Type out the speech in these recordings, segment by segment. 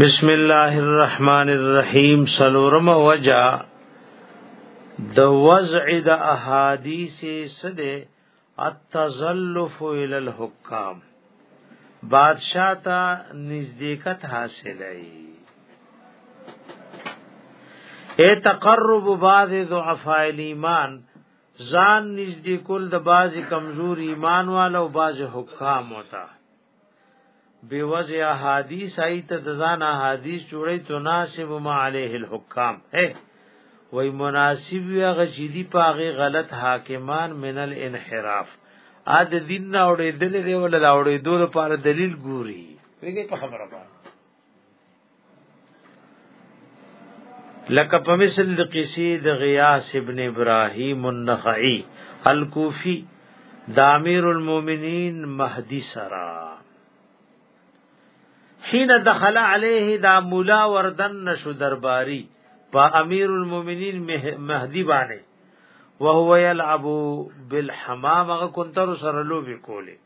بسم الله الرحمن الرحیم سلورم وجا د وضع د احادیث سده التزلف الى الحکام بادشاہ تا نزدېکت حاصلای اے تقرب بعض ضعفاء الايمان ځان نږدې کول د بازي کمزور ایمان والو او بازي حکام وتا بی وضع احادیث ایت د ځان احادیث جوړی تناسب ما علیه الحکام اے وای مناسب وی غجدی پاغه غلط حاکمان من الانحراف ا د دین نه اورې دل دی ول دا اورې دور پر دلیل ګوري ویګه په خبره باندې لکه په مثل د قصې د غیاث ابن ابراهیم النخعی الکوفی د امیر المؤمنین مهدی سرا حين دخل عليه دا مولا وردن نشو درباری په امیر المؤمنین مهدی باندې وهو يلعب بالحمام غ کنتر سره لوبي کوله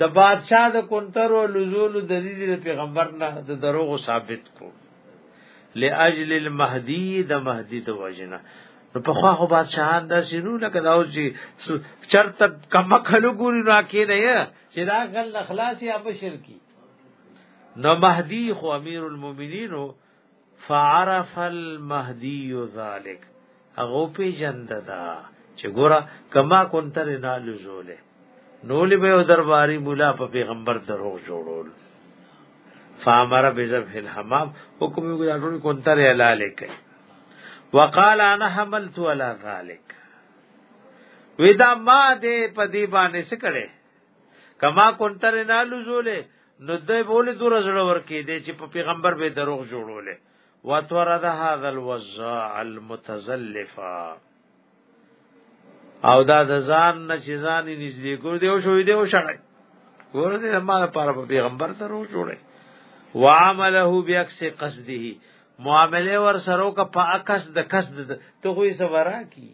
د بادشاہ د کنتر او لزول د دې د پیغمبر نه د دروغ ثابت کو لاجل المهدی د مهدی د وجنا نو په خو خو بادشاہان دا شنو لکه دا اوس چې چرته کم خلو ګوري نو کې نه یا چې دا غل اخلاص یا بشر کی نو مهدی خو امیر المؤمنین فعرف المهدی ذلک اغه په جند دا چې ګوره کما کونتر نه لزوله نو لبه درباري مولا په پیغمبر دروغ جوړول فامر بذبح الحمام حکم یو دا ټول کونتر حلال کړي وقال انا حملت على ذلك ودا ما دې په دې باندې سکړې کما کونتر نه لزوله نو دای بوله دور زړه ورکې دی چې په پیغمبر به دروغ جوړولې وتورد هذا الوزاع المتزلفا او دا د ځان نه چې ځان نږدې ګور دی او شوې دی او شړای ګور دی ما لپاره په پیغمبر دروغ جوړې وعمله بعکس قصده معامله ور سره کا په عکس د قصد ته خو یې سوارا کی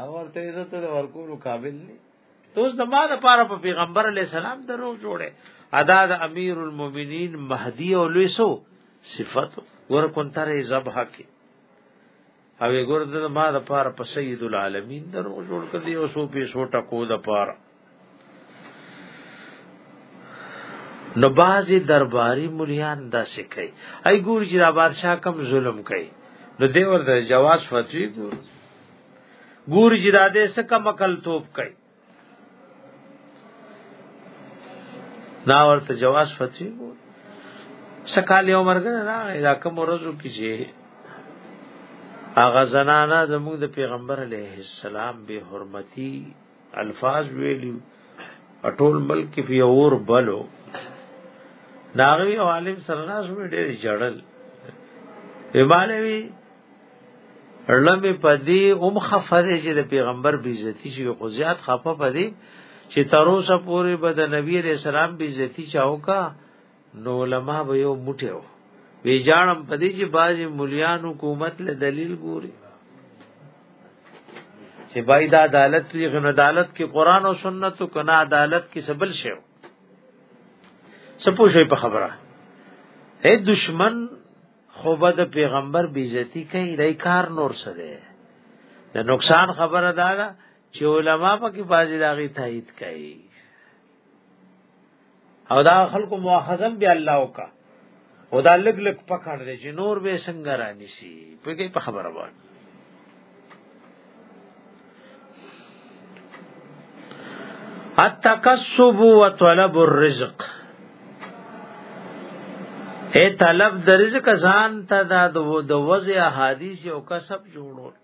او ورته عزت د ورکولو قابل نه ته اوس زما د پاره په پیغمبر علی السلام درو جوړه ادا د امیر المؤمنین مهدی او لویسو صفات ور کونتره ذبح کی او ګور د ما د پاره په سید العالمین درو جوړ کړی او سو پیسو ټکو د پاره نو بازي درباري مليان داسې کوي اي ګور چې را بادشاہ کم ظلم کوي نو دی ورته جواز فتوی ګور ګور چې را دې سکه مکل توپ کوي دا ورته جواز فتوی ګور سکال یو مرګ نه راغی دا کوم ورځو کې چې اغه زنانا زموږ د پیغمبر علیه السلام به حرمتي الفاظ ویلو ټول ملک کې په اور بلو ناغوی او عالم سره ناس مې ډېر جړل ایمانوی لمه پدی ام خفره چې د پیغمبر بیزتی شي خو زیات خفه پدی چې تر اوسه پورې به د نبی رسول الله بیزتی چاوکا نو علما به یو موټی و وی جانم پدې چې بازي مليان حکومت له دلیل ګوري چې بای دا عدالت دی غن عدالت کې قران او سنت او کنا عدالت کې سبل شی سپو شی په خبره اے دشمن خو به د پیغمبر بیزتی کوي دای کار نور سره د نقصان خبره دا ده چې علما په کې بازي داغي تایید کوي او دا خلکو مؤاخذم بیا الله وکا او دا لګ لګ پکړ دې چې نور به څنګه را نشي په کې په خبره باندې التکسب وطلب الرزق اے طلب د رزق ځان ته د وضع حدیث او کسب جوړول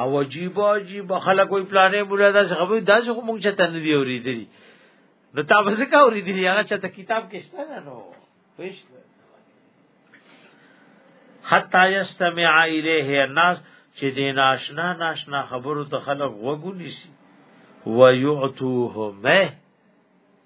او عجیب عجیب خلک وی پلانې مولا دا خبرې دا څه مونږ چې تن دی اوریدلی نو تاسو څه کا اوریدلی هغه چې ته کتاب کې شته نو پېښ حتا یستمع الیه الناس چې دین آشنا ناشنا خبرو ته خلک وګونی شي ويعتوه مه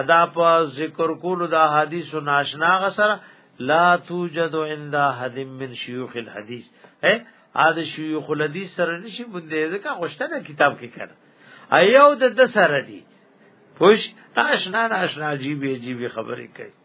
ادا په ذکر کولو د حدیث ناشنا غسر لا توجد عند حد من شيوخ الحديث اے اد شيوخ الحديث سره نشي بنده ځکه خوشتنه کتاب کې کړه ایو د سره دی خوش ناشنا ناشنا عجیب عجیب خبرې کوي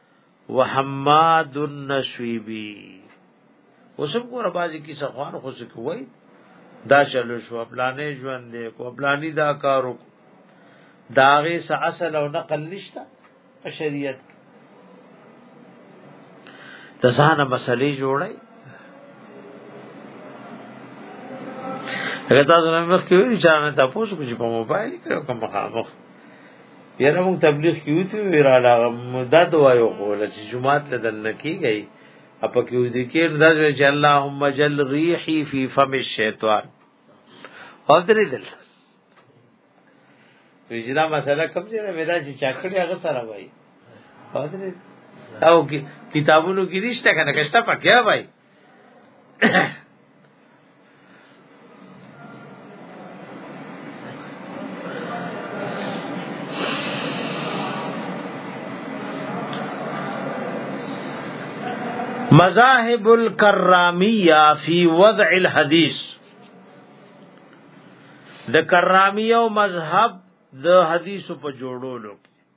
وحماد النسویبی اوسم کو ربازی کی سخوان خو سکوي دا چلو شو پلانې ژوند دې کو پلانې دا کارو داغه س اصل او نقل نشتا په شریعت د ځان مسلې جوړي هغه تاسو نه مخ کې وی چې نه تاسو کو چې په موبایل کې کوم مخامخ یاره موږ تبلیغ کیو ته ویرا لا دا دعا یو کوله چې جمعات ته دنه کیږي اپا کیو دې کې انداز وی چې اللهم جل ریحی فی فم الشیطان او درې دل ویجدا مسله کوم چې ودا چې چاکړی هغه سره وای او درې او کتابونو کې نشته کنه کښته پکې وای مذاهب الکرامیه فی وضع الحدیث د کرامیه او مذهب د حدیث په جوړولو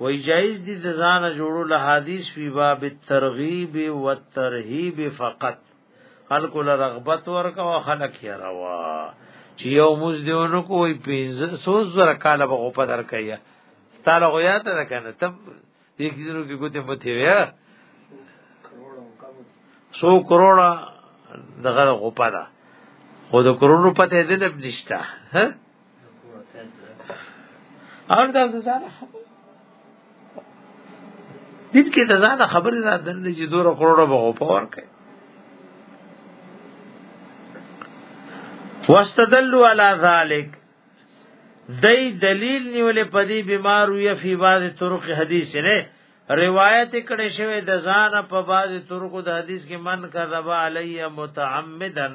وای جایز دي د ځان جوړو له حدیث وی باب الترغیب والترهیب فقط خلق له رغبت ورکا او خلق یې روا چې یو موز دیونو کوی پینځه سو زر کاله به په در کیا تعالی غو یاد نه کنه تب دې کیدرو کې ګوتې مته ویا سو کروڑا دغه غو پدا خو د کروڑو پته دې نه نشتا ها اور دا ځان خبر دین کې د ځان خبرې را دنه چې دوه کروڑه به پور کوي واستدلوا على ذلك دای دلیل نیولې پدی بیمار وی فی بعض طرق حدیث نه روایت کړي شوی د ځان په بعض طرق د حدیث کې من کذب علی متعمدن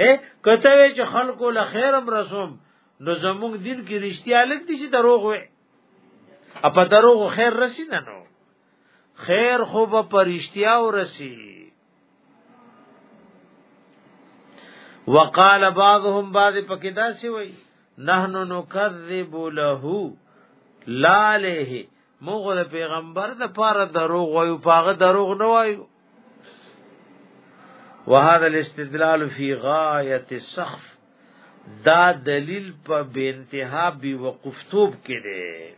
اے کته وی چې خلکو له خیرم رسوم نو زموږ دین کې رښتیا لګ دي چې دروغ وي اپ دروغ خیر رسی نه نو خیر خو به پرشتیا او رسی وقال بعضهم بعض پکدا سی وی نحنو نکذب له لاله موږ د پیغمبر د پاره دروغ وایو پاغه دروغ نه وایو وهذا الاستدلال فی غایت السخف دا دلیل په بے انتها بی وقفتوب کې دی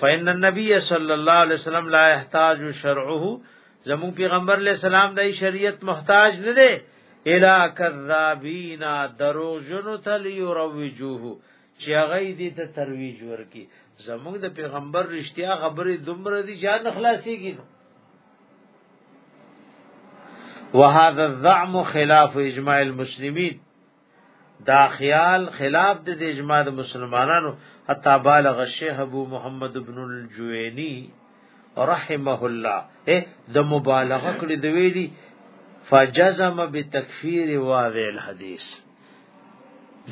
فإن النبي صلى الله عليه وسلم لا يحتاج شرعه زمو پیغمبر علیہ السلام دای شریعت محتاج نه دی الا کذابینا دروغ جنو تل یروجوه چې هغه دې ته ترویج ورکي زموږ د پیغمبر رښتیا خبرې دومره دي چې نه خلاصيږي وهذا الزعم خلاف اجماع المسلمین دا خیال خلاف د اجماع د مسلمانانو حتا بالغ الشیخ ابو محمد ابن الجوینی رحمه الله د مبالغه کړی دی ویلی فجزم بتکفیر واذ الحدیث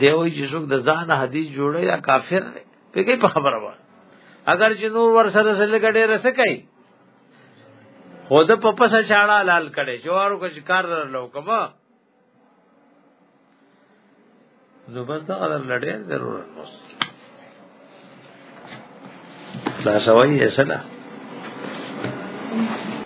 دی وایي چې څوک د ځان حدیث جوړي دا کافر دی په کې په خبره و اگر چې نور ور سره سره ګډه رسه کوي خود په پسه چاړه لال کړي جوارو کو شکار لرلو کما نو بس دا غل لړې ضرور نو لا سوي اسلا